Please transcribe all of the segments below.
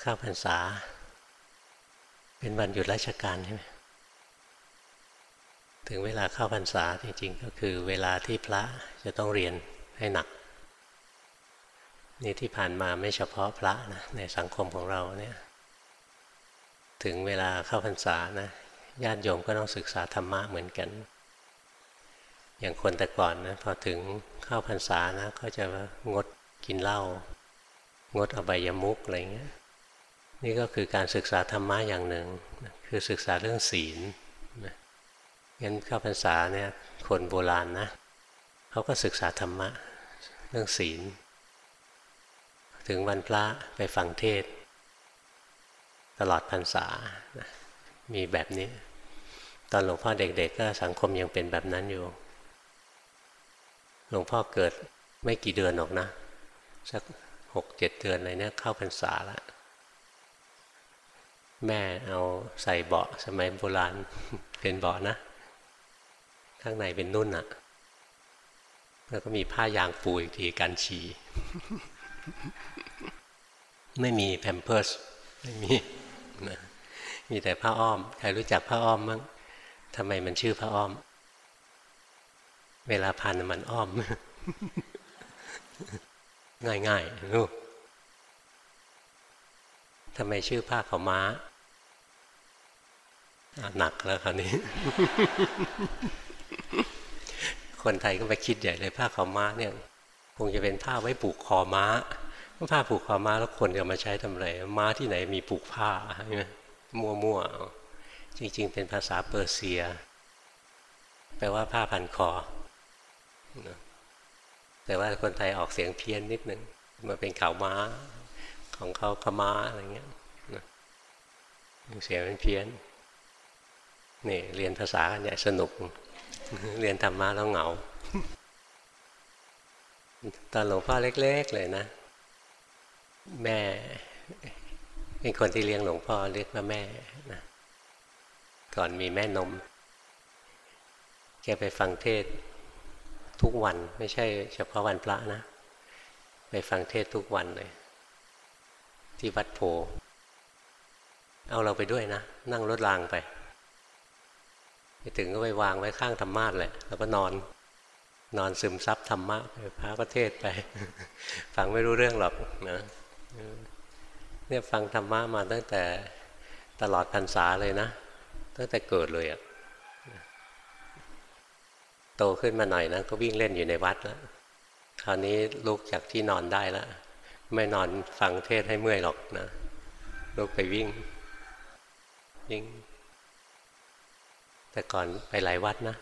เข้าพรรษา เป็นวันหยุดราชการใช่ไหมถึงเวลาเข้าพรรษาจริงๆ ก็คือเวลาที่พระจะต้องเรียนให้หนัก นี่ที่ผ่านมาไม่เฉพาะพระนะในสังคมของเราเนี่ยถึงเวลาเข้าพรรษานะญาติโยมก็ต้องศึกษาธรรมะเหมือนกัน อย่างคนแต่ก่อนนะพอถึงเข้าพรรษานะก็จะงดกินเหล้างดอบายามุกอะไรเงี้ย นี่ก็คือการศึกษาธรรมะอย่างหนึ่ง คือศึกษาเรื่องศีลงั้นเข้าพรรษาเนี่ยคนโบราณนะเขาก็ศึกษาธรรมะ เรื่องศีล ถึงวันพระไปฟังเทศ ตลอดพรรษามีแบบนี้ ตอนหลวงพ่อเด็ก ๆ ก็สังคมยังเป็นแบบนั้นอยู่ หลวงพ่อเกิดไม่กี่เดือนหรอกนะ สักหกเจ็ดเดือนอะไรเนี่ยเข้าพรรษาแล้ว แม่เอาใส่เบาะสมัยโบราณเป็นเบาะนะ ข้างในเป็นนุ่นอะแล้วก็มีผ้ายางปูอีกทีกันฉี่ไม่มีแพมเพิร์สไม่มีนะมีแต่ผ้าอ้อม ใครรู้จักผ้าอ้อมมั้งทำไมมันชื่อผ้าอ้อม เวลาพันมันอ้อม ง่ายๆลูกทำไมชื่อผ้าขาวม้า หนักแล้วคราวนี้ คนไทยก็ไปคิดใหญ่เลยผ้าขาวม้าเนี่ย คงจะเป็นผ้าไว้ผูกคอม้าผ้าผูกคอม้าแล้วคนจะมาใช้ทำอะไรม้าที่ไหนมีผูกผ้าใช่ไหมมั่วๆจริง ๆ เป็นภาษาเปอร์เซีย แปลว่าผ้าพันคอแต่ว่าคนไทยออกเสียงเพี้ยนนิดนึงมาเป็นขาวม้าของเขาขม้าอะไรเงี้ยเสียงเป็นเพี้ยน นี่เรียนภาษากันใหญ่สนุก เรียนธรรมะแล้วเหงา ตอนหลวงพ่อเล็ก ๆ เลยนะ แม่เป็นคนที่เลี้ยงหลวงพ่อเรียกว่าแม่นะก่อนมีแม่นม แกไปฟังเทศทุกวันไม่ใช่เฉพาะวันพระนะ ไปฟังเทศทุกวันเลย ที่วัดโพเอาเราไปด้วยนะ นั่งรถรางไป ไปถึงก็ไปวางไว้ข้างธรรมาสแหละแล้วก็นอน นอนซึมซับธรรมะไปพระก็เทศไป ฟังไม่รู้เรื่องหรอกนะเนี่ยฟังธรรมะมาตั้งแต่ตลอดพรรษาเลยนะ ตั้งแต่เกิดเลยอะโตขึ้นมาหน่อยนะก็วิ่งเล่นอยู่ในวัดแล้วคราวนี้ลุกจากที่นอนได้แล้วไม่นอนฟังเทศให้เมื่อยหรอกนะลุกไปวิ่งวิ่ง แต่ก่อนไปหลายวัดนะ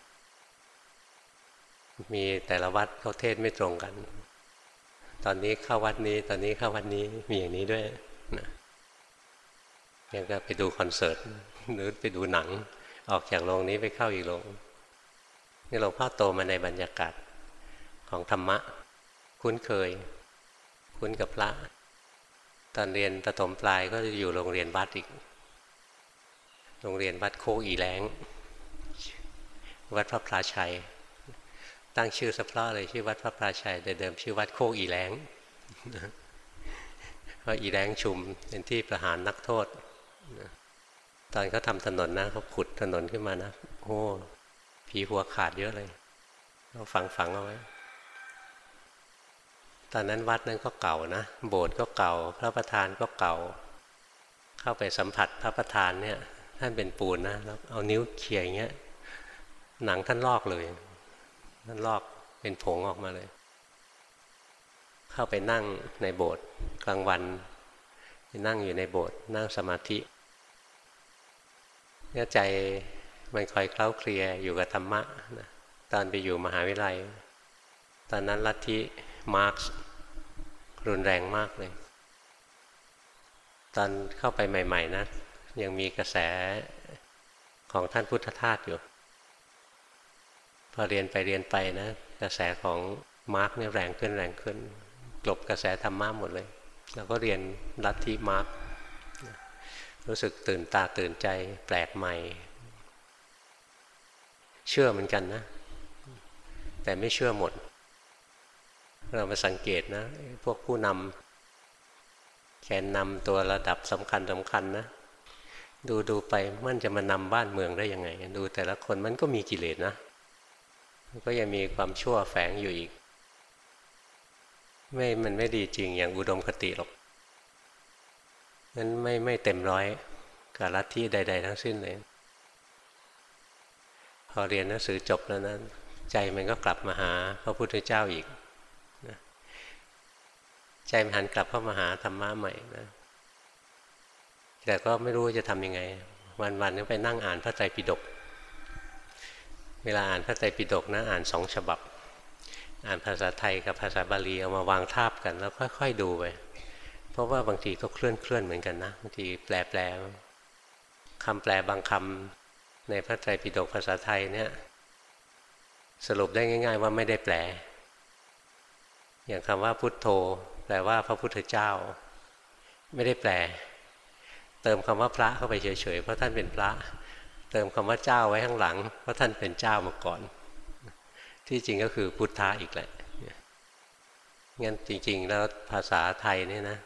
มีแต่ละวัดเขาเทศไม่ตรงกัน ตอนนี้เข้าวัดนี้ ตอนนี้เข้าวัดนี้มีอย่างนี้ด้วยนะยังก็ไปดูคอนเสิร์ตหรือไปดูหนัง ออกจากโรงนี้ไปเข้าอีกโรงนี่หลวงพ่อโตมาในบรรยากาศของธรรมะ คุ้นเคย คุ้นกับพระ ตอนเรียนประถมปลายก็จะอยู่โรงเรียนวัดอีก โรงเรียนวัดโคกอีแรง วัดพระพลาชัย ตั้งชื่อสะเพาะเลยชื่อวัดพระพลาชัยแต่เดิมชื่อวัดโคกอีแรงเพราะอีแรงชุมเป็นที่ประหารนักโทษตอนเขาทำถนนนะเขาขุดถนนขึ้นมานะโอ้ผีหัวขาดเยอะเลยเราฝังฝังเอาไว้ ตอนนั้นวัดนั้นก็เก่านะ โบสถ์ก็เก่า พระประธานก็เก่า เข้าไปสัมผัสพระประธานเนี่ยท่านเป็นปูนนะแล้วเอานิ้วเขี่ยอย่างเงี้ย หนังท่านลอกเลย ท่านลอกเป็นผงออกมาเลย เข้าไปนั่งในโบสถ์กลางวันนั่งอยู่ในโบสถ์นั่งสมาธิเนี่ยใจมันคอยเคล้าเคลียอยู่กับธรรมะนะตอนไปอยู่มหาวิทยาลัย ตอนนั้นลัทธิมาร์กส์รุนแรงมากเลย ตอนเข้าไปใหม่ ๆนะยังมีกระแสของท่านพุทธทาสอยู่ พอเรียนไปเรียนไปนะ กระแสของมาร์กซ์เนี่ยแรงขึ้นแรงขึ้น กลบกระแสธรรมะหมดเลย เราก็เรียนลัทธิมาร์กซ์รู้สึกตื่นตาตื่นใจแปลกใหม่ เชื่อเหมือนกันนะ แต่ไม่เชื่อหมด เรามาสังเกตนะ พวกผู้นำแกนนำตัวระดับสำคัญสำคัญนะดูดูไปมันจะมานำบ้านเมืองได้ยังไง ดูแต่ละคนมันก็มีกิเลสนะ ก็ยังมีความชั่วแฝงอยู่อีก ไม่มันไม่ดีจริงอย่างอุดมคติหรอกนั้นไม่ไม่เต็มร้อยกับลัทธิใด ๆ ทั้งสิ้นเลย พอเรียนหนังสือจบแล้วนะใจมันก็กลับมาหาพระพุทธเจ้าอีกนะใจมันหันกลับเข้ามาหาธรรมะใหม่นะแต่ก็ไม่รู้จะทำยังไง วันๆก็ไปนั่งอ่านพระไตรปิฎก เวลาอ่านพระไตรปิฎกนะอ่านสองฉบับ อ่านภาษาไทยกับภาษาบาลีเอามาวางทาบกันแล้วค่อย ๆ ดูไปเพราะว่าบางทีก็เคลื่อนเคลื่อนเหมือนกันนะบางทีแปลแปลคำแปลบางคำในพระไตรปิฎกภาษาไทยเนี่ยสรุปได้ง่าย ๆ ว่าไม่ได้แปล อย่างคำว่าพุทโธ แปลว่าพระพุทธเจ้า ไม่ได้แปล เติมคำว่าพระเข้าไปเฉยๆเพราะท่านเป็นพระ เติมคำว่าเจ้าไว้ข้างหลัง เพราะท่านเป็นเจ้ามาก่อน ที่จริงก็คือพุทธะอีกแหละงั้นจริง ๆ แล้วภาษาไทยนี่นะ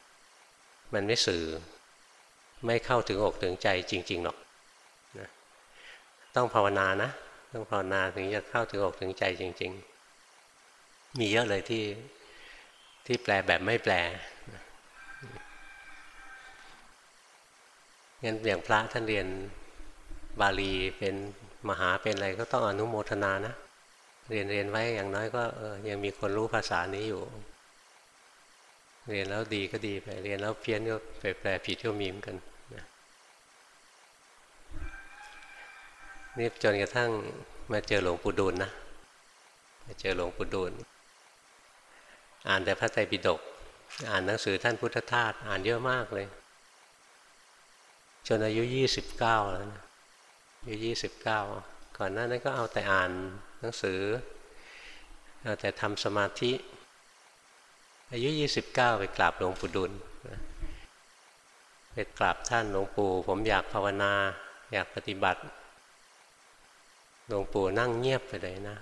มันไม่สื่อไม่เข้าถึงอกถึงใจจริง ๆ หรอกนะต้องภาวนานะ ต้องภาวนาถึงจะเข้าถึงอกถึงใจจริง ๆ มีเยอะเลยที่ที่แปลแบบไม่แปลงั้นอย่างพระท่านเรียน บาลีเป็นมหาเป็นอะไรก็ต้องอนุโมทนานะ เรียนเรียนไว้อย่างน้อยก็ยังมีคนรู้ภาษานี้อยู่ เรียนแล้วดีก็ดีไปเรียนแล้วเพี้ยนก็ไปแปลผิดก็มีเหมือนกันนี่จนกระทั่งมาเจอหลวงปู่ดูลนะมาเจอหลวงปู่ดูลอ่านแต่พระไตรปิฎกอ่านหนังสือท่านพุทธทาสอ่านเยอะมากเลย จนอายุยี่สิบเก้าแล้วนะ อายุยี่สิบเก้าก่อนหน้านั้นก็เอาแต่อ่านหนังสือ เอาแต่ทำสมาธิ อายุยี่สิบเก้าไปกราบหลวงปู่ดุลไปกราบท่านหลวงปู่ ผมอยากภาวนา อยากปฏิบัติหลวงปู่นั่งเงียบไปเลยนะ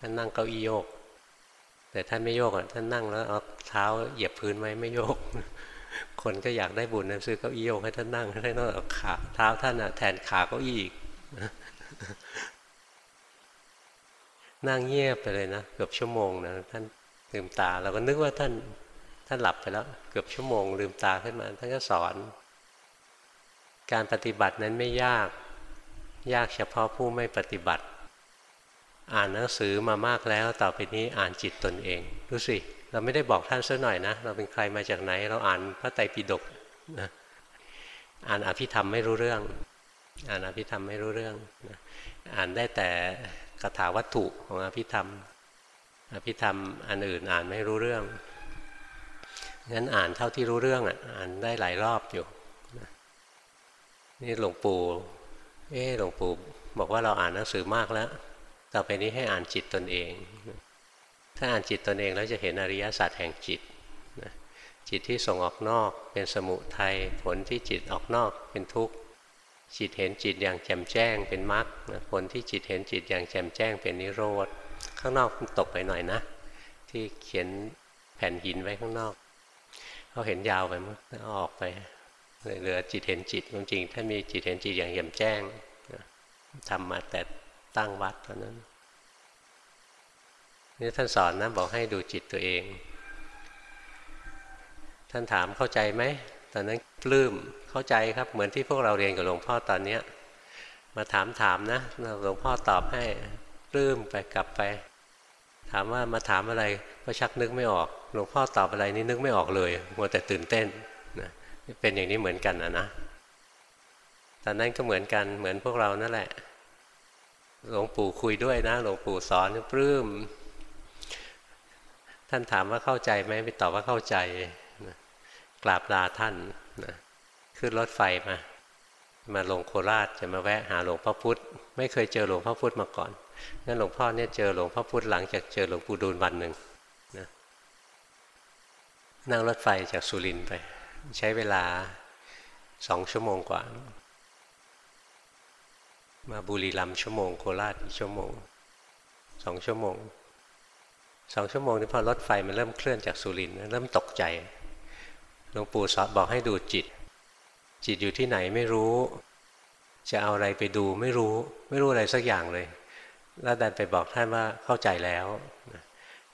ท่านนั่งเก้าอี้โยก แต่ท่านไม่โยกอะท่านนั่งแล้วเอาเท้าเหยียบพื้นไว้ไม่โยก คนก็อยากได้บุญนะซื้อเก้าอี้โยกให้ท่านนั่งให้ท่านเอาขาเท้าท่านอะแทนขาเก้าอี้อีก นั่งเงียบไปเลยนะเกือบชั่วโมงนะท่านลืมตาเราก็นึกว่าท่านท่านหลับไปแล้ว เกือบชั่วโมง ลืมตาขึ้นมา ท่านก็สอน การปฏิบัตินั้นไม่ยาก ยากเฉพาะผู้ไม่ปฏิบัติ อ่านหนังสือมามากแล้วต่อไปนี้อ่านจิตตนเองดูสิเราไม่ได้บอกท่านซะหน่อยนะ เราเป็นใครมาจากไหน เราอ่านพระไตรปิฎกนะอ่านอภิธรรมไม่รู้เรื่อง อ่านอภิธรรมไม่รู้เรื่องนะอ่านได้แต่คาถาวัตถุของอภิธรรม อภิธรรมอันอื่นอ่านไม่รู้เรื่องงั้นอ่านเท่าที่รู้เรื่องอะอ่านได้หลายรอบอยู่นี่หลวงปู่เออหลวงปู่บอกว่าเราอ่านหนังสือมากแล้ว ต่อไปนี้ให้อ่านจิตตนเอง ถ้าอ่านจิตตนเองแล้วจะเห็นอริยสัจแห่งจิตจิตที่ส่งออกนอกเป็นสมุทัยผลที่จิตออกนอกเป็นทุกข์ จิตเห็นจิตอย่างแจ่มแจ้งเป็นมรรคผลที่จิตเห็นจิตอย่างแจ่มแจ้งเป็นนิโรธ ข้างนอกตกไปหน่อยนะ ที่เขียนแผ่นหินไว้ข้างนอกเขาเห็นยาวไปมั้งออกไปเหลือจิตเห็นจิตจริง ถ้ามีจิตเห็นจิตอย่างเยี่มแจ้งทำมาแต่ตั้งวัดตอนนั้นนี่ท่านสอนนะบอกให้ดูจิตตัวเอง ท่านถามเข้าใจไหม ตอนนั้นปลื้ม เข้าใจครับเหมือนที่พวกเราเรียนกับหลวงพ่อตอนเนี้ยมาถามถามนะหลวงพ่อตอบให้ปลื้มไปกลับไป ถามว่ามาถามอะไรก็ชักนึกไม่ออก หลวงพ่อตอบอะไรนี่นึกไม่ออกเลยมัวแต่ตื่นเต้นเป็นอย่างนี้เหมือนกันนะนะตอนนั้นก็เหมือนกันเหมือนพวกเรานั่นแหละ หลวงปู่คุยด้วยนะ หลวงปู่สอนปลื้มท่านถามว่าเข้าใจไหมไปตอบว่าเข้าใจนะกราบลาท่านนะ ขึ้นรถไฟมา มาลงโคราชจะมาแวะหาหลวงพ่อพุธไม่เคยเจอหลวงพ่อพุธมาก่อนงั้นหลวงพ่อเนี่ยเจอหลวงพ่อพุธหลังจากเจอหลวงปู่ดูลวันหนึ่งนะนั่งรถไฟจากสุรินไป ใช้เวลาสองชั่วโมงกว่า มาบุรีรัมชั่วโมงโคราชอีกชั่วโมงสองชั่วโมงสองชั่วโมงนี้พอรถไฟมันเริ่มเคลื่อนจากสุรินเริ่มตกใจหลวงปู่สอนบอกให้ดูจิต จิตอยู่ที่ไหนไม่รู้ จะเอาอะไรไปดูไม่รู้ ไม่รู้อะไรสักอย่างเลย แล้วดันไปบอกท่านว่าเข้าใจแล้ว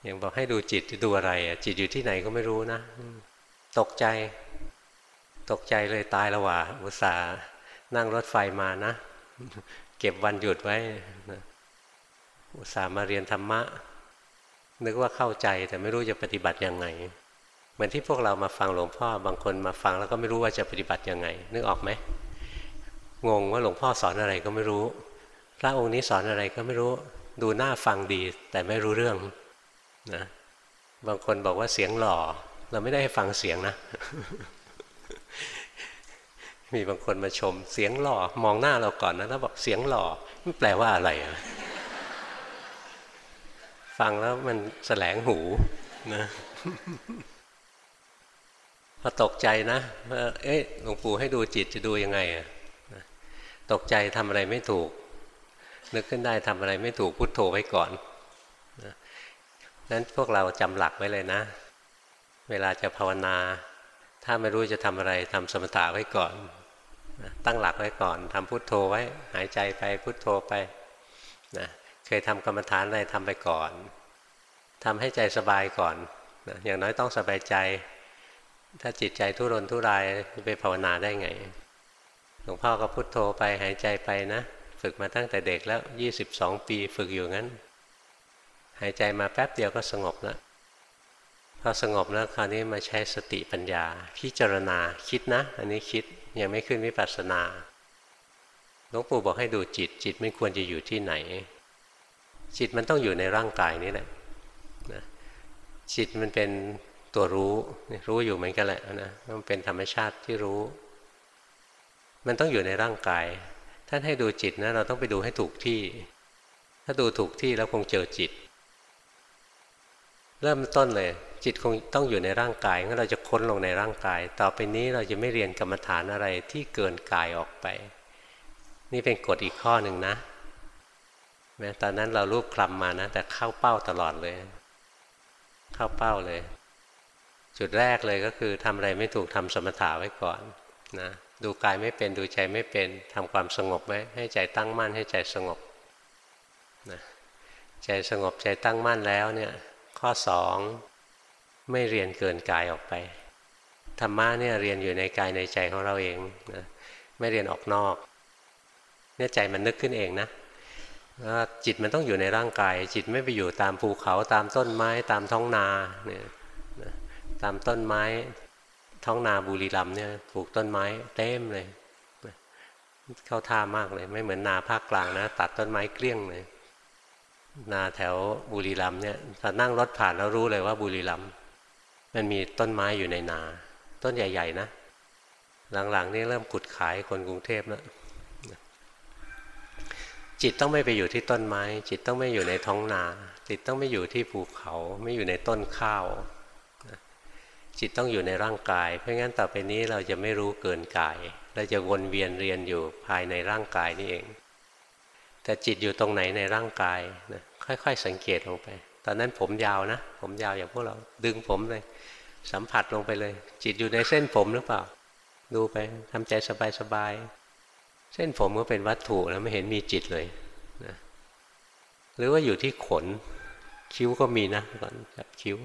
อย่างบอกให้ดูจิตดูอะไรจิตอยู่ที่ไหนก็ไม่รู้นะตกใจ ตกใจเลยตายละว่าอุตส่าห์นั่งรถไฟมานะ เก็บวันหยุดไว้อุตส่าห์มาเรียนธรรมะ นึกว่าเข้าใจแต่ไม่รู้จะปฏิบัติยังไง เหมือนที่พวกเรามาฟังหลวงพ่อบางคนมาฟังแล้วก็ไม่รู้ว่าจะปฏิบัติยังไง นึกออกไหมงงว่าหลวงพ่อสอนอะไรก็ไม่รู้ พระองค์นี้สอนอะไรก็ไม่รู้ดูหน้าฟังดี แต่ไม่รู้เรื่องนะบางคนบอกว่าเสียงหล่อ เราไม่ได้ให้ฟังเสียงนะ มีบางคนมาชมเสียงหล่อมองหน้าเราก่อนนะแล้วบอกเสียงหล่อมันแปลว่าอะไรอะฟังแล้วมันแสลงหูนะ พอตกใจนะว่าเอ๊ะหลวงปู่ให้ดูจิตจะดูยังไงอะตกใจทำอะไรไม่ถูก นึกขึ้นได้ทำอะไรไม่ถูกพุทโธไว้ก่อนนั้นพวกเราจำหลักไว้เลยนะ เวลาจะภาวนา ถ้าไม่รู้จะทำอะไรทำสมถะไว้ก่อน ตั้งหลักไว้ก่อนทำพุทโธไว้ หายใจไปพุทโธไปนะเคยทำกรรมฐานอะไรทำไปก่อนทำให้ใจสบายก่อนนะอย่างน้อยต้องสบายใจ ถ้าจิตใจทุรนทุรายไปภาวนาได้ไง หลวงพ่อก็พุทโธไปหายใจไปนะ ฝึกมาตั้งแต่เด็กแล้ว 22 ปีฝึกอยู่งั้น หายใจมาแป๊บเดียวก็สงบแล้วพอสงบแล้วคราวนี้มาใช้สติปัญญา พิจารณาคิดนะ อันนี้คิดยังไม่ขึ้นวิปัสสนาหลวงปู่บอกให้ดูจิต จิตไม่ควรจะอยู่ที่ไหน จิตมันต้องอยู่ในร่างกายนี่แหละนะจิตมันเป็น ตัวรู้รู้อยู่เหมือนกันแหละนะมันเป็นธรรมชาติที่รู้ มันต้องอยู่ในร่างกาย ท่านให้ดูจิตนะเราต้องไปดูให้ถูกที่ ถ้าดูถูกที่แล้วคงเจอจิต เริ่มต้นเลย จิตคงต้องอยู่ในร่างกายงั้นเราจะค้นลงในร่างกาย ต่อไปนี้เราจะไม่เรียนกรรมฐานอะไรที่เกินกายออกไป นี่เป็นกฎอีกข้อหนึ่งนะแม้ตอนนั้นเรารูปคลำมานะแต่เข้าเป้าตลอดเลย เข้าเป้าเลย จุดแรกเลยก็คือทำอะไรไม่ถูกทำสมถะไว้ก่อนนะดูกายไม่เป็นดูใจไม่เป็นทำความสงบไว้ให้ใจตั้งมั่นให้ใจสงบนะใจสงบใจตั้งมั่นแล้วเนี่ยข้อสองไม่เรียนเกินกายออกไปธรรมะเนี่ยเรียนอยู่ในกายในใจของเราเองนะไม่เรียนออกนอกเนี่ยใจมันนึกขึ้นเองนะจิตมันต้องอยู่ในร่างกาย จิตไม่ไปอยู่ตามภูเขาตามต้นไม้ตามท้องนาเนี่ย ตามต้นไม้ท้องนาบุรีรัมเนี่ยปลูกต้นไม้เต็มเลยเข้าท่ามากเลย ไม่เหมือนนาภาคกลางนะ ตัดต้นไม้เกลี้ยงเลย นาแถวบุรีรัมเนี่ยถ้านั่งรถผ่านแล้วรู้เลยว่าบุรีรัมมันมีต้นไม้อยู่ในนา ต้นใหญ่ ๆ นะ หลังๆนี่เริ่มกุดขายคนกรุงเทพแล้วจิตต้องไม่ไปอยู่ที่ต้นไม้ จิตต้องไม่อยู่ในท้องนา จิตต้องไม่อยู่ที่ภูเขา ไม่อยู่ในต้นข้าว จิตต้องอยู่ในร่างกาย เพราะงั้นต่อไปนี้เราจะไม่รู้เกินกายเราจะวนเวียนเรียนอยู่ภายในร่างกายนี่เอง แต่จิตอยู่ตรงไหนในร่างกายนะค่อยๆ สังเกตลงไป ตอนนั้นผมยาวนะ ผมยาวอย่างพวกเราดึงผมเลย สัมผัสลงไปเลย จิตอยู่ในเส้นผมหรือเปล่า ดูไปทำใจสบายๆเส้นผมก็เป็นวัตถุแล้วไม่เห็นมีจิตเลยนะหรือว่าอยู่ที่ขน คิ้วก็มีนะก่อนจับคิ้ว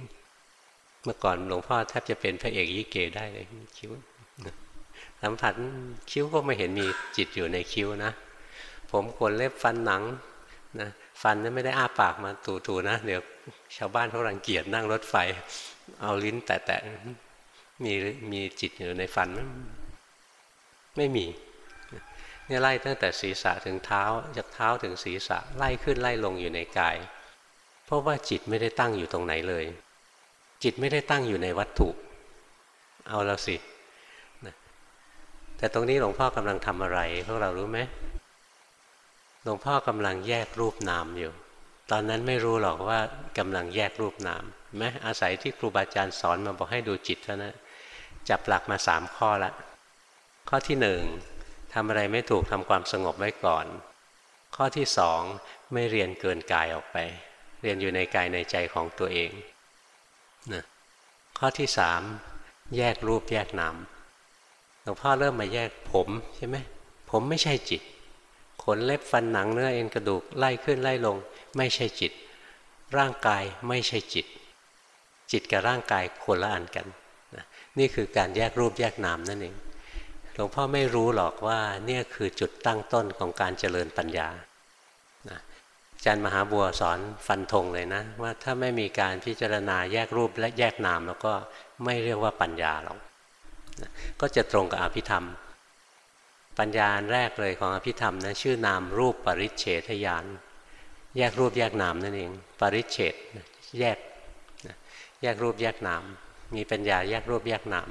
เมื่อก่อนหลวงพ่อแทบจะเป็นพระเอกยิเกได้เลยคิ้วสัมผัสคิ้วก็ไม่เห็นมีจิตอยู่ในคิ้วนะ ผมขนเล็บฟันหนังนะฟันนั้นไม่ได้อ้าปากมาถูๆนะ เดี๋ยวชาวบ้านเขารังเกียจนั่งรถไฟ เอาลิ้นแตะๆมีมีจิตอยู่ในฟัน ไม่มีเนี่ยไล่ตั้งแต่ศีรษะถึงเท้า จากเท้าถึงศีรษะไล่ขึ้นไล่ลงอยู่ในกาย เพราะว่าจิตไม่ได้ตั้งอยู่ตรงไหนเลย จิตไม่ได้ตั้งอยู่ในวัตถุ เอาแล้วสิแต่ตรงนี้หลวงพ่อกำลังทำอะไร พวกเรารู้ไหมหลวงพ่อกำลังแยกรูปนามอยู่ ตอนนั้นไม่รู้หรอกว่ากำลังแยกรูปนามไหมอาศัยที่ครูบาอาจารย์สอนมาบอกให้ดูจิตเท่านั้นจับหลักมาสามข้อละ ข้อที่หนึ่งทำอะไรไม่ถูกทำความสงบไว้ก่อน ข้อที่สองไม่เรียนเกินกายออกไป เรียนอยู่ในกายในใจของตัวเอง นะข้อที่สามแยกรูปแยกนามหลวงพ่อเริ่มมาแยกผมใช่ไหมผมไม่ใช่จิต ขนเล็บฟันหนังเนื้อเอ็นกระดูกไล่ขึ้นไล่ลง ไม่ใช่จิต ร่างกายไม่ใช่จิต จิตกับร่างกายคนละอันกันนะนี่คือการแยกรูปแยกนามนั่นเองหลวงพ่อไม่รู้หรอกว่าเนี่ยคือจุดตั้งต้นของการเจริญปัญญา อาจารย์มหาบัวสอนฟันธงเลยนะ ว่าถ้าไม่มีการพิจารณาแยกรูปและแยกนามแล้วก็ไม่เรียกว่าปัญญาหรอกก็จะตรงกับอภิธรรม ปัญญาแรกเลยของอภิธรรมนะชื่อนามรูปปริเฉทยาน แยกรูปแยกนามนั่นเอง ปริเฉทแยกแยกรูปแยกนาม มีปัญญาแยกรูปแยกนาม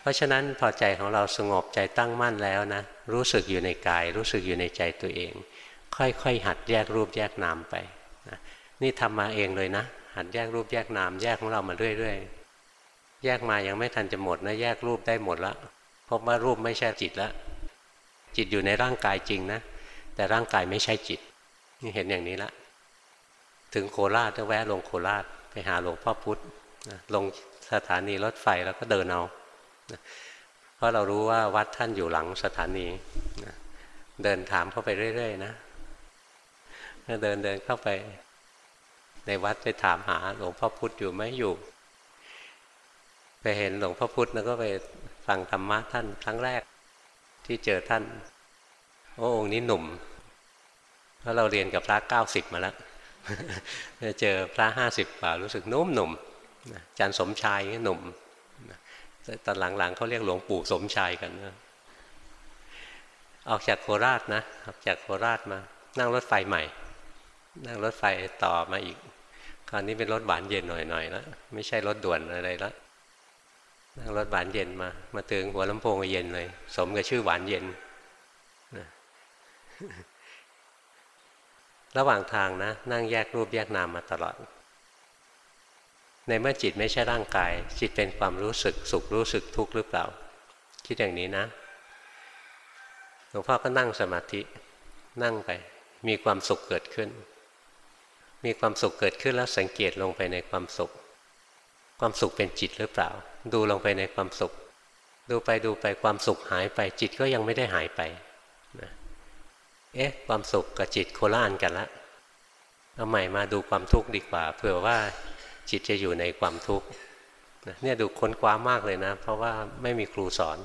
เพราะฉะนั้นพอใจของเราสงบใจตั้งมั่นแล้วนะรู้สึกอยู่ในกาย รู้สึกอยู่ในใจตัวเอง ค่อยๆหัดแยกรูปแยกนามไปนะนี่ทำมาเองเลยนะ หัดแยกรูปแยกนามแยกของเรามาเรื่อยๆแยกมายังไม่ทันจะหมดนะแยกรูปได้หมดแล้วพบว่ารูปไม่ใช่จิตแล้วจิตอยู่ในร่างกายจริงนะ แต่ร่างกายไม่ใช่จิตนี่เห็นอย่างนี้ละ ถึงโคราชก็แวะลงโคราชไปหาหลวงพ่อพุธนะลงสถานีรถไฟแล้วก็เดินเอานะเพราะเรารู้ว่าวัดท่านอยู่หลังสถานีนะเดินถามเข้าไปเรื่อยๆนะ ก็เดินเดินเข้าไป ในวัดไปถามหาหลวงพ่อพุธอยู่ไหมอยู่ ไปเห็นหลวงพ่อพุธแล้วก็ไปฟังธรรมะท่านครั้งแรก ที่เจอท่านโอ้องค์นี้หนุ่ม เพราะเราเรียนกับพระเก้าสิบมาแล้วเจอพระห้าสิบกว่ารู้สึกนุ่มหนุ่มจันสมชายหนุ่มตอนหลังๆเขาเรียกหลวงปู่สมชายกันนะออกจากโคราชนะออกจากโคราชมา นั่งรถไฟใหม่ นั่งรถไฟต่อมาอีก คราวนี้เป็นรถหวานเย็นหน่อยๆแล้วไม่ใช่รถด่วนอะไรแล้วนั่งรถหวานเย็นมา มาถึงหัวลำโพงเย็นเลย สมกับชื่อหวานเย็นระหว่างทางนะ นั่งแยกรูปแยกนามมาตลอด ในเมื่อจิตไม่ใช่ร่างกาย จิตเป็นความรู้สึกสุขรู้สึกทุกข์หรือเปล่า คิดอย่างนี้นะหลวงพ่อก็นั่งสมาธินั่งไป มีความสุขเกิดขึ้น มีความสุขเกิดขึ้นแล้วสังเกตลงไปในความสุข ความสุขเป็นจิตหรือเปล่า ดูลงไปในความสุข ดูไปดูไปความสุขหายไปจิตก็ยังไม่ได้หายไปนะเอ๊ะความสุขกับจิตโคละอันกันละเอาใหม่มาดูความทุกข์ดีกว่า เผื่อว่าจิตจะอยู่ในความทุกข์เนี่ยดูค้นคว้ามากเลยนะ เพราะว่าไม่มีครูสอน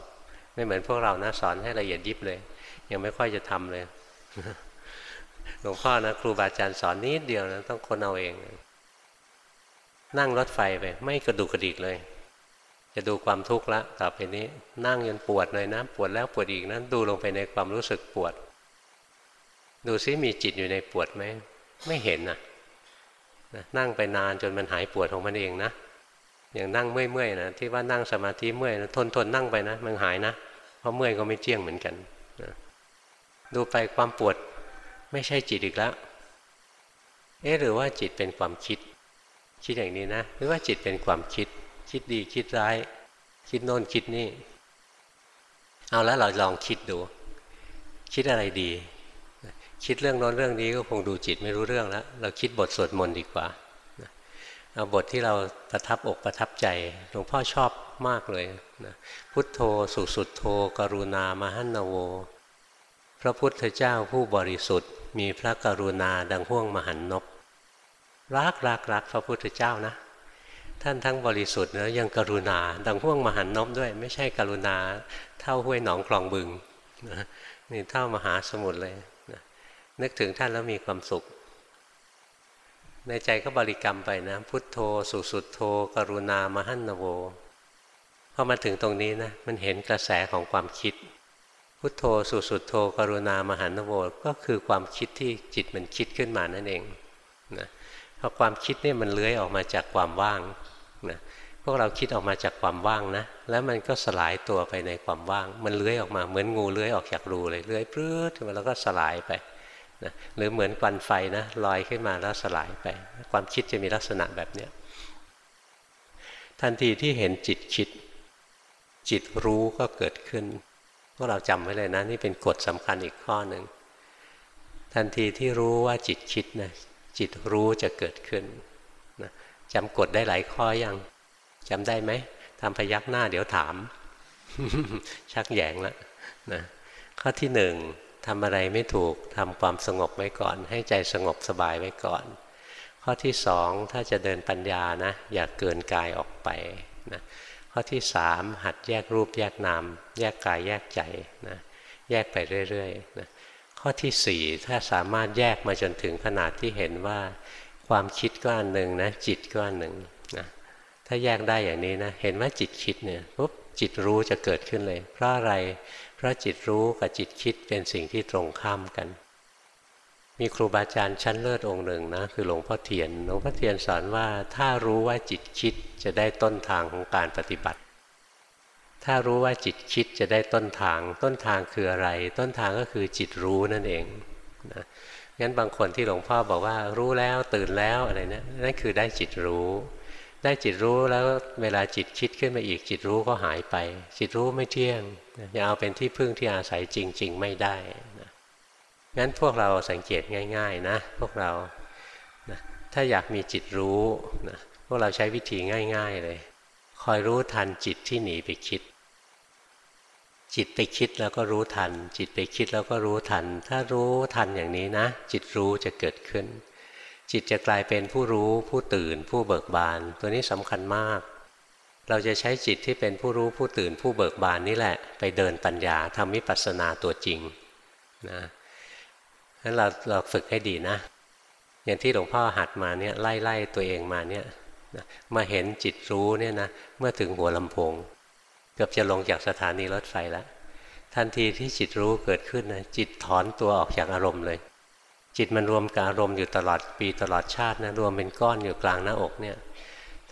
ไม่เหมือนพวกเรานะสอนให้ละเอียดยิบเลย ยังไม่ค่อยจะทำเลย หลวงพ่อนะครูบาอาจารย์สอนนิดเดียวนะต้องคนเอาเอง นั่งรถไฟไป ไม่กระดุกกระดิกเลย จะดูความทุกข์ละต่อไปนี้ นั่งจนปวดเลยนะปวดแล้วปวดอีกนะดูลงไปในความรู้สึกปวด ดูซิมีจิตอยู่ในปวดไหมไม่เห็นนะนั่งไปนานจนมันหายปวดของมันเองนะอย่างนั่งเมื่อยๆนะที่ว่านั่งสมาธิเมื่อยนะทนทนนั่งไปนะมันหายนะเพราะเมื่อยก็ไม่เจียงเหมือนกันนะดูไปความปวด ไม่ใช่จิตอีกแล้ว เอ๊หรือว่าจิตเป็นความคิด คิดอย่างนี้นะ หรือว่าจิตเป็นความคิด คิดดีคิดร้าย คิดโน่นคิดนี่ เอาแล้วเราลองคิดดู คิดอะไรดี คิดเรื่องโน้นเรื่องนี้ก็คงดูจิตไม่รู้เรื่องแล้ว เราคิดบทสวดมนต์ดีกว่าเอาบทที่เราประทับอกประทับใจหลวงพ่อชอบมากเลยนะพุทโธสุสุดโธ กรุณา มหันโว พระพุทธเจ้าผู้บริสุทธิ์ มีพระกรุณาดังห่วงมหันนบรักรักรักพระพุทธเจ้านะ ท่านทั้งบริสุทธิ์แล้วยังกรุณา ดังพ่วงมหันนบด้วย ไม่ใช่กรุณา เท่าห้วยหนองคลองบึงนี่เท่ามหาสมุทรเลยนึกถึงท่านแล้วมีความสุข ในใจก็บริกรรมไปนะ พุทโธสุสุดโธ กรุณามหันนโวพอมาถึงตรงนี้นะมันเห็นกระแสของความคิด พุทโธสุสุดโธกรุณามหันโวก็คือความคิดที่จิตมันคิดขึ้นมานั่นเองนะพอความคิดนี่มันเลื้อยออกมาจากความว่างนะพวกเราคิดออกมาจากความว่างนะ แล้วมันก็สลายตัวไปในความว่าง มันเลื้อยออกมาเหมือนงูเลื้อยออกจากรูเลยเลื้อยปลื้ดแล้วก็สลายไปนะหรือเหมือนควันไฟนะลอยขึ้นมาแล้วสลายไป ความคิดจะมีลักษณะแบบเนี้ยทันทีที่เห็นจิตคิด จิตรู้ก็เกิดขึ้น วกเราจำไว้เลยนะ นี่เป็นกฎสำคัญอีกข้อหนึ่งทันทีที่รู้ว่าจิตคิดนะจิตรู้จะเกิดขึ้นจำกฎได้หลายข้อยังจำได้ไหมทำพยักหน้าเดี๋ยวถาม ชักแยงแล้วนะข้อที่หนึ่งทำอะไรไม่ถูกทำความสงบไว้ก่อน ให้ใจสงบสบายไว้ก่อน ข้อที่สองถ้าจะเดินปัญญานะ อย่าเกินกายออกไปนะ ข้อที่สามหัดแยกรูปแยกนาม แยกกายแยกใจนะแยกไปเรื่อยๆนะข้อที่สี่ถ้าสามารถแยกมาจนถึงขนาดที่เห็นว่า ความคิดก็อันหนึ่งนะจิตก็อันหนึ่งนะถ้าแยกได้อย่างนี้นะเห็นว่าจิตคิดเนี่ยปุ๊บจิตรู้จะเกิดขึ้นเลย เพราะอะไรเพราะจิตรู้กับจิตคิดเป็นสิ่งที่ตรงข้ามกัน มีครูบาอาจารย์ชั้นเลิศองค์หนึ่งนะคือหลวงพ่อเทียนหลวงพ่อเทียนสอนว่าถ้ารู้ว่าจิตคิดจะได้ต้นทางของการปฏิบัติ ถ้ารู้ว่าจิตคิดจะได้ต้นทาง ต้นทางคืออะไร ต้นทางก็คือจิตรู้นั่นเองนะงั้นบางคนที่หลวงพ่อบอกว่ารู้แล้วตื่นแล้วอะไรนะั้นนั่นคือได้จิตรู้ ได้จิตรู้แล้วเวลาจิตคิดขึ้นมาอีกจิตรู้ก็หายไป จิตรู้ไม่เที่ยงจะเอาเป็นที่พึ่งที่อาศัยจริง ๆ ไม่ได้ งั้นพวกเราสังเกตง่ายๆนะพวกเรานะถ้าอยากมีจิตรู้นะพวกเราใช้วิธีง่าย ๆเลย คอยรู้ทันจิตที่หนีไปคิด จิตไปคิดแล้วก็รู้ทัน จิตไปคิดแล้วก็รู้ทัน ถ้ารู้ทันอย่างนี้นะ จิตรู้จะเกิดขึ้น จิตจะกลายเป็นผู้รู้ผู้ตื่น ผู้เบิกบาน ตัวนี้สำคัญมาก เราจะใช้จิตที่เป็นผู้รู้ผู้ตื่นผู้เบิกบานนี่แหละ ไปเดินปัญญาทำวิปัสสนาตัวจริงนะ นั้นเราเราฝึกให้ดีนะ อย่างที่หลวงพ่อหัดมาเนี่ยไล่ไล่ตัวเองมาเนี่ยมาเห็นจิตรู้เนี่ยนะเมื่อถึงหัวลำโพงเกือบจะลงจากสถานีรถไฟแล้วทันทีที่จิตรู้เกิดขึ้นนะจิตถอนตัวออกจากอารมณ์เลย จิตมันรวมกับอารมณ์อยู่ตลอดปีตลอดชาตินะรวมเป็นก้อนอยู่กลางหน้าอกเนี่ย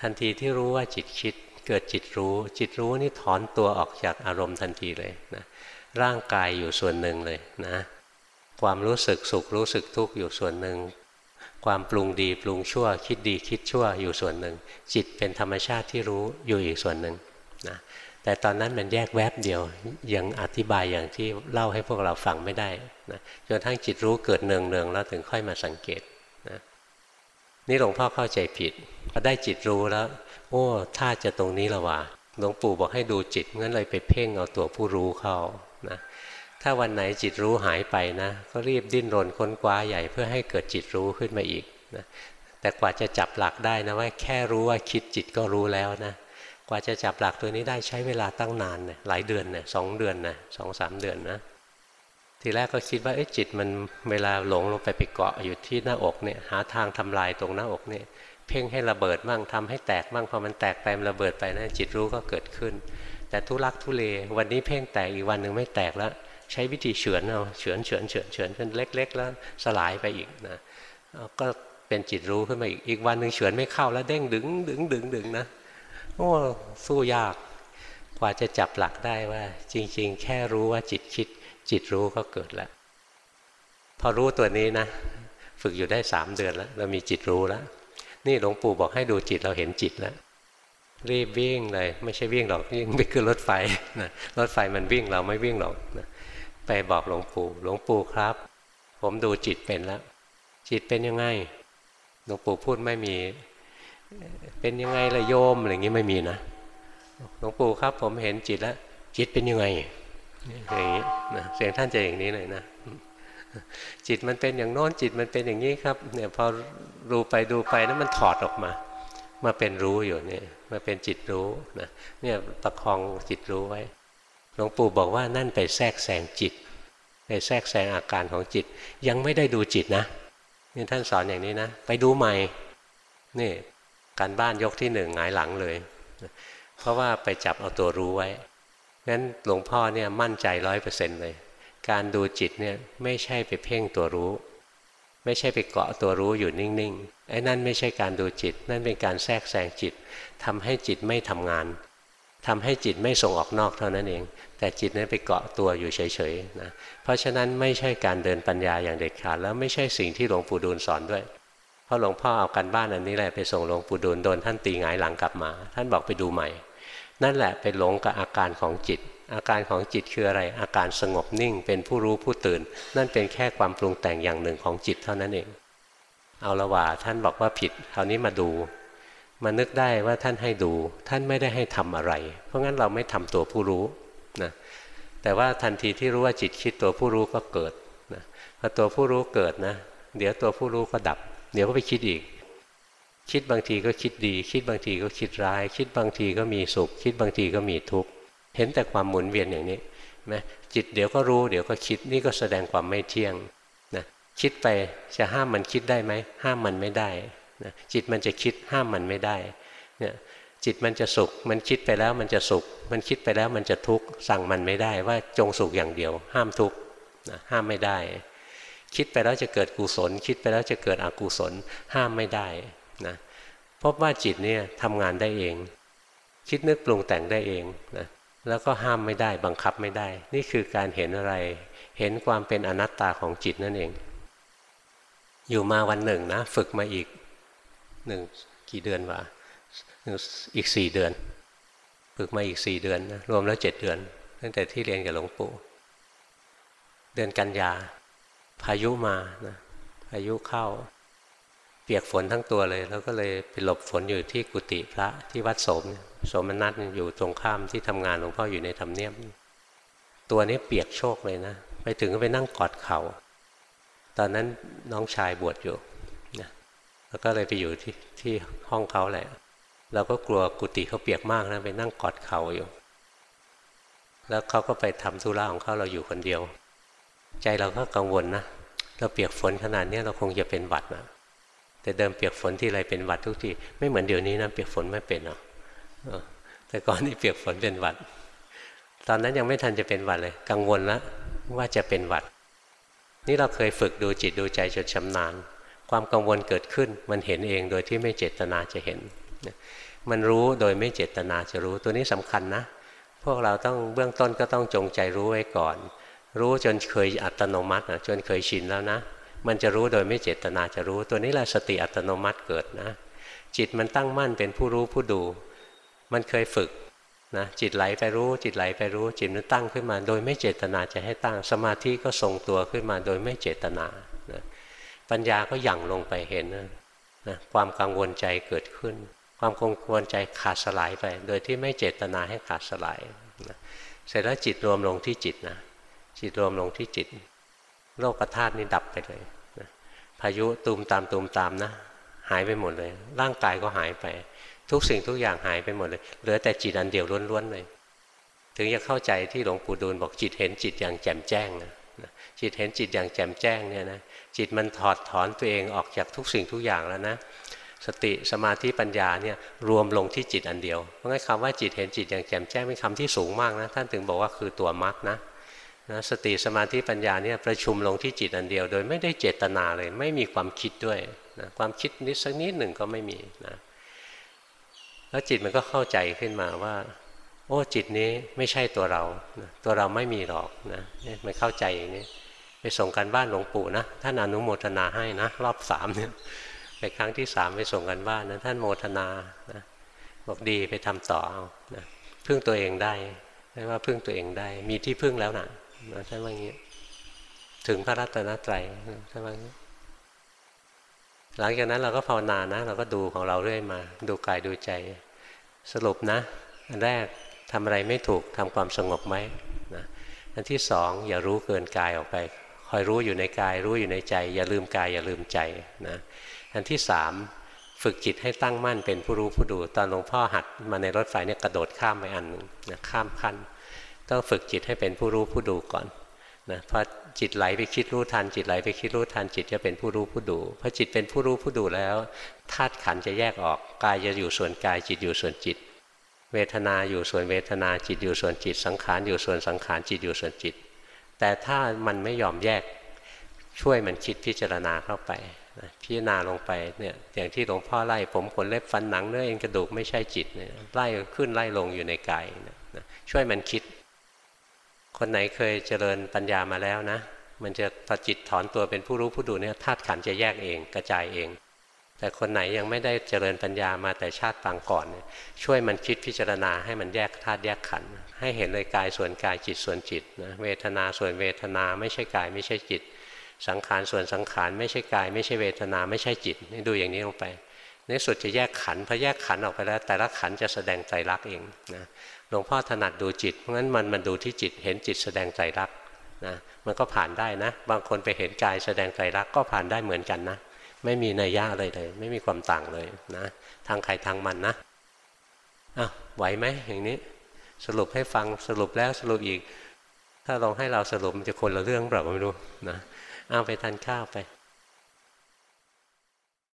ทันทีที่รู้ว่าจิตคิดเกิดจิตรู้ จิตรู้นี่ถอนตัวออกจากอารมณ์ทันทีเลยนะร่างกายอยู่ส่วนหนึ่งเลยนะ ความรู้สึกสุขรู้สึกทุกข์อยู่ส่วนหนึ่ง ความปรุงดีปรุงชั่ว คิดดีคิดชั่วอยู่ส่วนหนึ่ง จิตเป็นธรรมชาติที่รู้อยู่อีกส่วนหนึ่งนะแต่ตอนนั้นมันแยกแวบเดียวยังอธิบายอย่างที่เล่าให้พวกเราฟังไม่ได้นะจนทั้งจิตรู้เกิดเนืองเนืองแล้วถึงค่อยมาสังเกตนะนี่หลวงพ่อเข้าใจผิดพอได้จิตรู้แล้ว โอ้ถ้าจะตรงนี้ละวะหลวงปู่บอกให้ดูจิตงั้นเลยไปเพ่งเอาตัวผู้รู้เข้า ถ้าวันไหนจิตรู้หายไปนะ ก็รีบดิ้นรนค้นคว้าใหญ่เพื่อให้เกิดจิตรู้ขึ้นมาอีกนะแต่กว่าจะจับหลักได้นะว่าแค่รู้ว่าคิดจิตก็รู้แล้วนะกว่าจะจับหลักตัวนี้ได้ใช้เวลาตั้งนานนี่ยหลายเดือนเนี่ยสองเดือนนะสองสามเดือนนะทีแรกก็คิดว่าจิตมันเวลาหลงลงไปไปเกาะอยู่ที่หน้าอกเนี่ยหาทางทำลายตรงหน้าอกเนี่ยเพ่งให้ระเบิดบ้างทำให้แตกบ้างพอมันแตกไปมันระเบิดไปนะจิตรู้ก็เกิดขึ้น แต่ทุลักทุเลวันนี้เพ่งแตกอีกวันหนึ่งไม่แตกแล้ว ใช้วิธีเฉือนเอาเฉือนเฉือนเฉือนเฉือนจนเล็ก ๆ แล้วสลายไปอีกนะก็เป็นจิตรู้ขึ้นมาอีกอีกวันหนึ่งเฉือนไม่เข้าแล้วเด้งดึงดึงดึงดึงนะโอ้สู้ยากกว่าจะจับหลักได้ว่า จริง ๆ แค่รู้ว่าจิตคิด จิตรู้ก็เกิดแล้ว พอรู้ตัวนี้นะ ฝึกอยู่ได้สามเดือนแล้ว เรามีจิตรู้แล้ว นี่หลวงปู่บอกให้ดูจิตเราเห็นจิตแล้ว รีบวิ่งเลย ไม่ใช่วิ่งหรอกวิ่งไปขึ้นรถไฟนะรถไฟมันวิ่งเราไม่วิ่งหรอกนะ ไปบอกหลวงปู่ หลวงปู่ครับ ผมดูจิตเป็นแล้ว จิตเป็นยังไง หลวงปู่พูดไม่มี เป็นยังไงละโยมอะไรอย่างนี้ไม่มีนะ หลวงปู่ครับ ผมเห็นจิตแล้ว จิตเป็นยังไง อย่างนี้นะเสียงท่านจะอย่างนี้เลยนะ จิตมันเป็นอย่างโน้นจิตมันเป็นอย่างนี้ครับ เนี่ยพอดูไปดูไปแล้วมันถอดออกมา มาเป็นรู้อยู่เนี่ย มาเป็นจิตรู้นะ เนี่ยประคองจิตรู้ไว้ ลวงปู่บอกว่านั่นไปแทรกแซงจิต ไปแทรกแซงอาการของจิต ยังไม่ได้ดูจิตนะนี่ท่านสอนอย่างนี้นะ ไปดูใหม่นี่การบ้านยกที่หนึ่งหงายหลังเลย เพราะว่าไปจับเอาตัวรู้ไว้งั้นหลวงพ่อเนี่ยมั่นใจร้อยเปอร์เซ็นต์เลย การดูจิตเนี่ยไม่ใช่ไปเพ่งตัวรู้ ไม่ใช่ไปเกาะตัวรู้อยู่นิ่งๆไอ้นั่นไม่ใช่การดูจิต นั่นเป็นการแทรกแซงจิตทำให้จิตไม่ทำงานทำให้จิตไม่ส่งออกนอกเท่านั้นเอง แต่จิตนั้นไปเกาะตัวอยู่เฉยๆนะเพราะฉะนั้นไม่ใช่การเดินปัญญาอย่างเด็ดขาดแล้วไม่ใช่สิ่งที่หลวงปู่ดูลสอนด้วย เพราะหลวงพ่อเอากันบ้านอันนี้แหละไปส่งหลวงปู่ดูลโดนท่านตีหงายหลังกลับมา ท่านบอกไปดูใหม่ นั่นแหละไปหลงกับอาการของจิต อาการของจิตคืออะไร อาการสงบนิ่ง เป็นผู้รู้ผู้ตื่น นั่นเป็นแค่ความปรุงแต่งอย่างหนึ่งของจิตเท่านั้นเอง เอาละว่าท่านบอกว่าผิดคราวนี้มาดูมานึกได้ว่าท่านให้ดู ท่านไม่ได้ให้ทำอะไร เพราะงั้นเราไม่ทำตัวผู้รู้ นะแต่ว่าทันทีที่รู้ว่าจิตคิดตัวผู้รู้ก็เกิดนะพอตัวผู้รู้เกิดนะ เดี๋ยวตัวผู้รู้ก็ดับ เดี๋ยวก็ไปคิดอีก คิดบางทีก็คิดดี คิดบางทีก็คิดร้าย คิดบางทีก็มีสุข คิดบางทีก็มีทุกข์เห็นแต่ความหมุนเวียนอย่างนี้ไหมจิตเดี๋ยวก็รู้เดี๋ยวก็คิดนี่ก็แสดงความไม่เที่ยงนะคิดไปจะห้ามมันคิดได้ไหมห้ามมันไม่ได้นะจิตมันจะคิดห้ามมันไม่ได้เนี่ย จิตมันจะสุข มันคิดไปแล้วมันจะสุข มันคิดไปแล้วมันจะทุกข์สั่งมันไม่ได้ว่าจงสุขอย่างเดียว ห้ามทุกข์นะห้ามไม่ได้ คิดไปแล้วจะเกิดกุศล คิดไปแล้วจะเกิดอกุศล ห้ามไม่ได้นะพบว่าจิตเนี่ยทำงานได้เอง คิดนึกปรุงแต่งได้เองนะแล้วก็ห้ามไม่ได้บังคับไม่ได้ นี่คือการเห็นอะไร เห็นความเป็นอนัตตาของจิตนั่นเอง อยู่มาวันหนึ่งนะ ฝึกมาอีกหนึ่งกี่เดือนวะ อีกสี่เดือน ฝึกมาอีกสี่เดือนนะรวมแล้วเจ็ดเดือน ตั้งแต่ที่เรียนกับหลวงปู่ เดือนกันยา พายุมานะพายุเข้า เปียกฝนทั้งตัวเลย แล้วก็เลยไปหลบฝนอยู่ที่กุฏิพระที่วัดสมสมนัสอยู่ตรงข้ามที่ทำงานหลวงพ่ออยู่ในธรรมเนียบตัวนี้เปียกโชกเลยนะ ไปถึงก็ไปนั่งกอดเขา่าตอนนั้นน้องชายบวชอยู่นะแล้วก็เลยไปอยู่ที่ที่ห้องเขาแหละ เราก็กลัวกุฏิเขาเปียกมากนะไปนั่งกอดเข่าอยู่ แล้วเขาก็ไปทำธุระของเขาเราอยู่คนเดียว ใจเราก็กังวลนะเราเปียกฝนขนาดนี้เราคงจะเป็นหวัดนะแต่เดิมเปียกฝนที่ไรเป็นหวัดทุกทีไม่เหมือนเดี๋ยวนี้นะเปียกฝนไม่เป็นหรอกแต่ก่อนนี่เปียกฝนเป็นหวัด ตอนนั้นยังไม่ทันจะเป็นหวัดเลย กังวลแล้วว่าจะเป็นหวัด นี่เราเคยฝึกดูจิตดูใจจนชำนาญ ความกังวลเกิดขึ้นมันเห็นเองโดยที่ไม่เจตนาจะเห็น มันรู้โดยไม่เจตนาจะรู้ตัวนี้สำคัญนะ พวกเราต้องเบื้องต้นก็ต้องจงใจรู้ไว้ก่อน รู้จนเคยอัตโนมัตินะจนเคยชินแล้วนะ มันจะรู้โดยไม่เจตนาจะรู้ ตัวนี้แหละสติอัตโนมัติเกิดนะ จิตมันตั้งมั่นเป็นผู้รู้ผู้ดู มันเคยฝึกนะจิตไหลไปรู้จิตไหลไปรู้จิตมันตั้งขึ้นมา โดยไม่เจตนาจะให้ตั้งสมาธิก็ทรงตัวขึ้นมาโดยไม่เจตนานะปัญญาก็หยั่งลงไปเห็นนะความกังวลใจเกิดขึ้น ความคงควรใจขาดสลายไป โดยที่ไม่เจตนาให้ขาดสลายนะเสร็จแล้วจิตรวมลงที่จิตนะจิตรวมลงที่จิต โลกธาตุนี่ดับไปเลยนะพายุตูมตามตูมตามนะ หายไปหมดเลย ร่างกายก็หายไป ทุกสิ่งทุกอย่างหายไปหมดเลย เหลือแต่จิตอันเดียวล้วนๆเลย ถึงจะเข้าใจที่หลวงปู่ดูลบอกจิตเห็นจิตอย่างแจ่มแจ้งนะจิตเห็นจิตอย่างแจ่มแจ้งเนี่ยนะจิตมันถอดถอนตัวเองออกจากทุกสิ่งทุกอย่างแล้วนะ สติสมาธิปัญญาเนี่ยรวมลงที่จิตอันเดียว เพราะงั้นคำว่าจิตเห็นจิตอย่างแจ่มแจ้งเป็นคำที่สูงมากนะท่านถึงบอกว่าคือตัวมรรคนะนะสติสมาธิปัญญาเนี่ยประชุมลงที่จิตอันเดียว โดยไม่ได้เจตนาเลย ไม่มีความคิดด้วยนะความคิดนิดสักนิดหนึ่งก็ไม่มีนะแล้วจิตมันก็เข้าใจขึ้นมาว่า โอ้จิตนี้ไม่ใช่ตัวเรานะตัวเราไม่มีหรอกนะมันเข้าใจอย่างนี้ไปส่งกันบ้านหลวงปู่นะท่านอนุโมทนาให้นะรอบสามเนี่ย ไปครั้งที่สามไปส่งกันบ้านนะท่านโมทนานะบอกดีไปทำต่อเอานะพึ่งตัวเองได้เรียกว่าพึ่งตัวเองได้ มีที่พึ่งแล้วนะนะท่านว่าอย่างนี้ถึงพระรัตนตรัยท่านว่าอย่างนี้หลังจากนั้นเราก็ภาวนานะ เราก็ดูของเราเรื่อยมา ดูกายดูใจ สรุปนะอันแรกทำอะไรไม่ถูกทำความสงบไหมนะอันที่สองอย่ารู้เกินกายออกไปคอยรู้อยู่ในกาย รู้อยู่ในใจ อย่าลืมกายอย่าลืมใจนะ อันที่สามฝึกจิตให้ตั้งมั่นเป็นผู้รู้ผู้ดู ตอนหลวงพ่อหัดมาในรถไฟเนี่ยกระโดดข้ามไปอันหนึ่งนะข้ามขั้น ต้องฝึกจิตให้เป็นผู้รู้ผู้ดูก่อนนะพอจิตไหลไปคิดรู้ทัน จิตไหลไปคิดรู้ทันจิตจะเป็นผู้รู้ผู้ดูพอจิตเป็นผู้รู้ผู้ดูแล้วธาตุขันจะแยกออกกายจะอยู่ส่วนกายจิตอยู่ส่วนจิต เวทนาอยู่ส่วนเวทนาจิตอยู่ส่วนจิต สังขารอยู่ส่วนสังขารจิตอยู่ส่วนจิต แต่ถ้ามันไม่ยอมแยกช่วยมันคิดพิจารณาเข้าไป พิจารณาลงไปเนี่ยอย่างที่หลวงพ่อไล่ ผมขนเล็บฟันหนังเนื้อเอ็นกระดูกไม่ใช่จิตเนี่ยไล่ขึ้นไล่ลงอยู่ในกายนะช่วยมันคิด คนไหนเคยเจริญปัญญามาแล้วนะ มันจะพอจิตถอนตัวเป็นผู้รู้ผู้ดูเนี่ยธาตุขันจะแยกเองกระจายเอง แต่คนไหนยังไม่ได้เจริญปัญญามาแต่ชาติปางก่อน ช่วยมันคิดพิจารณาให้มันแยกธาตุแยกขันให้เห็นเลยกายส่วนกายจิตส่วนจิตนะเวทนาส่วนเวทนาไม่ใช่กายไม่ใช่จิต สังขารส่วนสังขารไม่ใช่กาย ไม่ใช่เวทนา ไม่ใช่จิตนี่ดูอย่างนี้ลงไปในสุดจะแยกขันพอแยกขันออกไปแล้ว แต่ละขันจะแสดงใจรักเองนะหลวงพ่อถนัดดูจิตเพราะงั้นมันมันดูที่จิตเห็นจิตแสดงใจรักนะมันก็ผ่านได้นะ บางคนไปเห็นกายแสดงใจรักก็ผ่านได้เหมือนกันนะ ไม่มีนัยยะอะไรเลย ไม่มีความต่างเลยนะ ทางใครทางมันนะอ้าวไหวไหมอย่างนี้ สรุปให้ฟังสรุปแล้วสรุปอีก ถ้าลองให้เราสรุปมันจะคนละเรื่องเปล่าไม่รู้นะ เอาไปทานข้าวไป